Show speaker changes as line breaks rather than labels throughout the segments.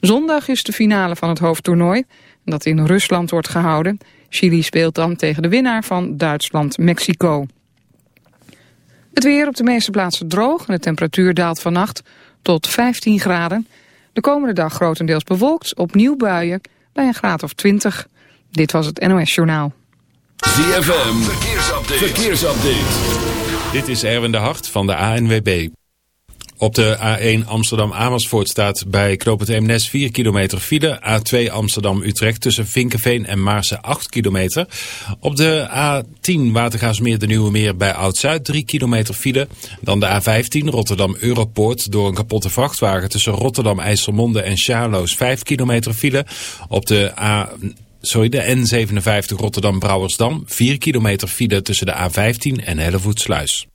Zondag is de finale van het hoofdtoernooi, dat in Rusland wordt gehouden. Chili speelt dan tegen de winnaar van Duitsland-Mexico. Het weer op de meeste plaatsen droog en de temperatuur daalt vannacht tot 15 graden. De komende dag grotendeels bewolkt, opnieuw buien bij een graad of 20. Dit was het NOS Journaal.
ZFM, verkeersupdate. verkeersupdate.
Dit is Erwin de Hart van de ANWB. Op de A1 Amsterdam-Amersfoort staat bij Knoopend Eemnes 4 kilometer file. A2 Amsterdam-Utrecht tussen Vinkenveen en Maarsen 8 kilometer. Op de A10 Watergaasmeer de Nieuwe Meer bij Oud-Zuid 3 kilometer file. Dan de A15 Rotterdam-Europoort door een kapotte vrachtwagen tussen Rotterdam-IJsselmonde en Charloes 5 kilometer file. Op de A sorry, de N57 Rotterdam-Brouwersdam. 4 kilometer file tussen de A15 en Hellevoetsluis.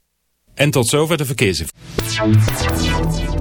En tot zover de verkeersinformatie.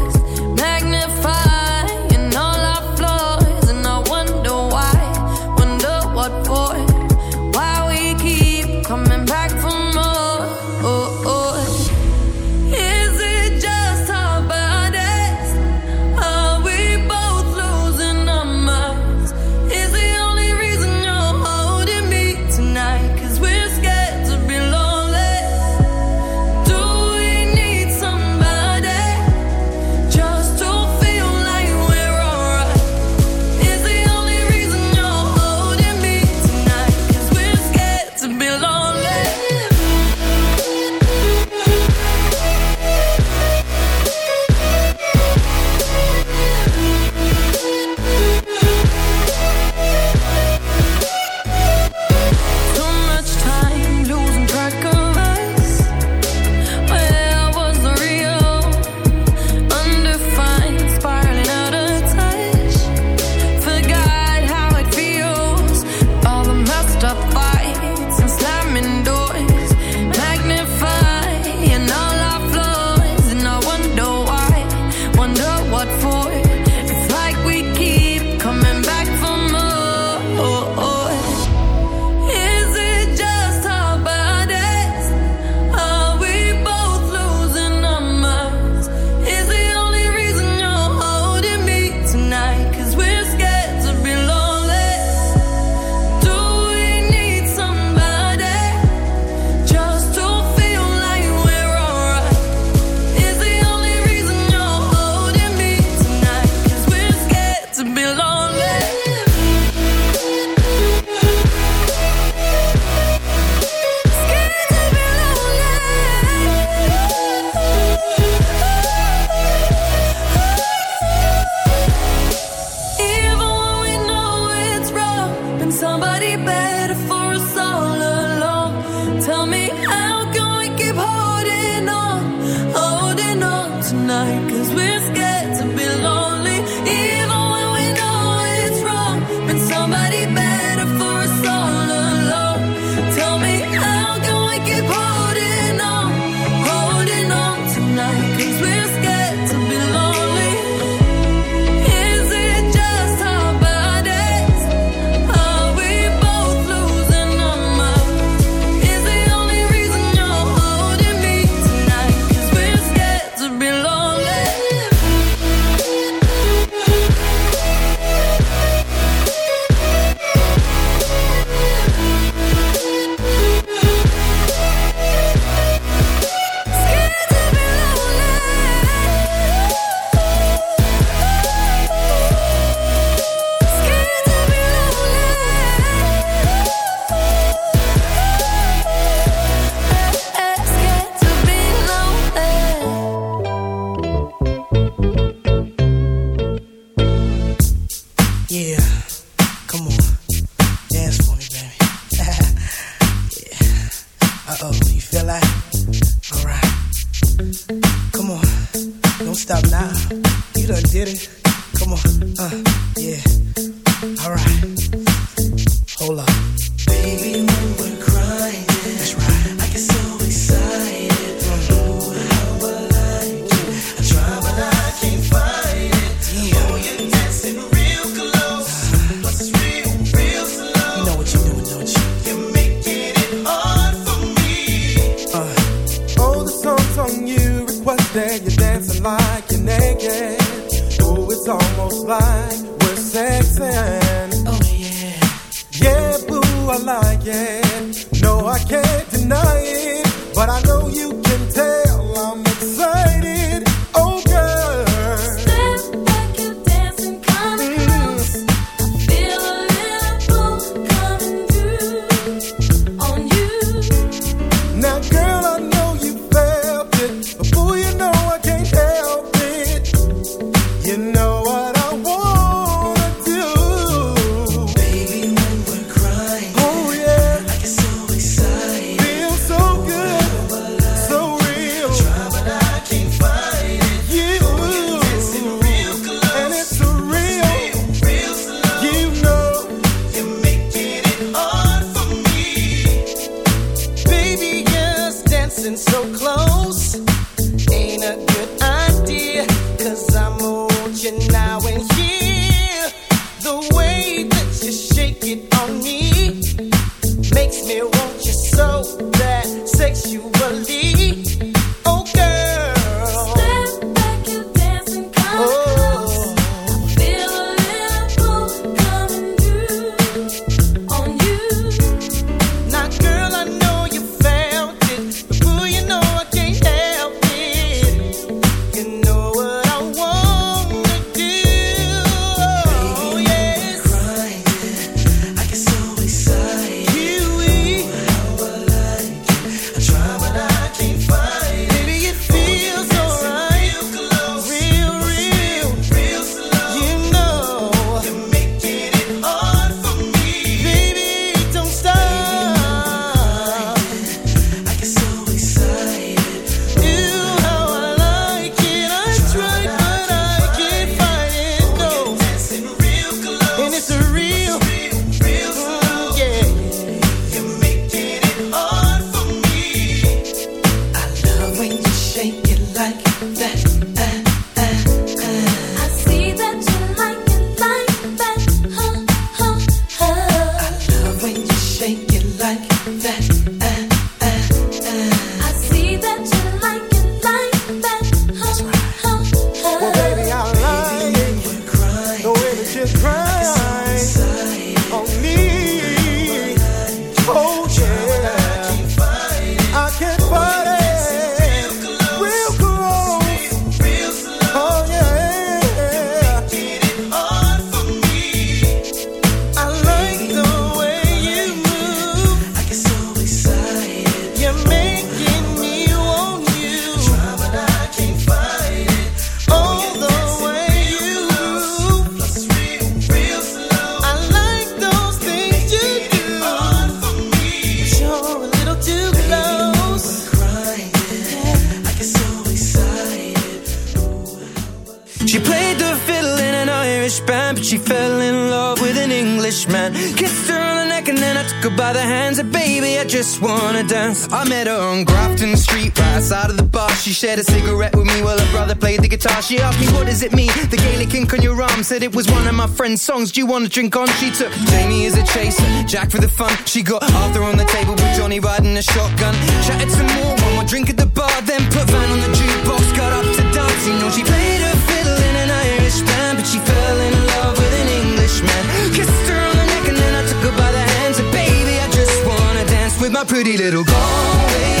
Asked me? The Gaelic ink on your arm said it was one of my friend's songs. Do you wanna drink on? She took Jamie as a chaser, Jack for the fun. She got Arthur on the table with Johnny riding a shotgun. Chatted some more, one more drink at the bar, then put Van on the jukebox. Got up to dance, you know she played her fiddle in an Irish band, but she fell in love with an Englishman. Kissed her on the neck and then I took her by the hands. And baby, I just wanna dance with my pretty little Galway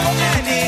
Oh, Annie.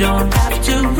don't have to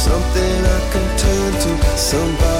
Something I can turn to, somebody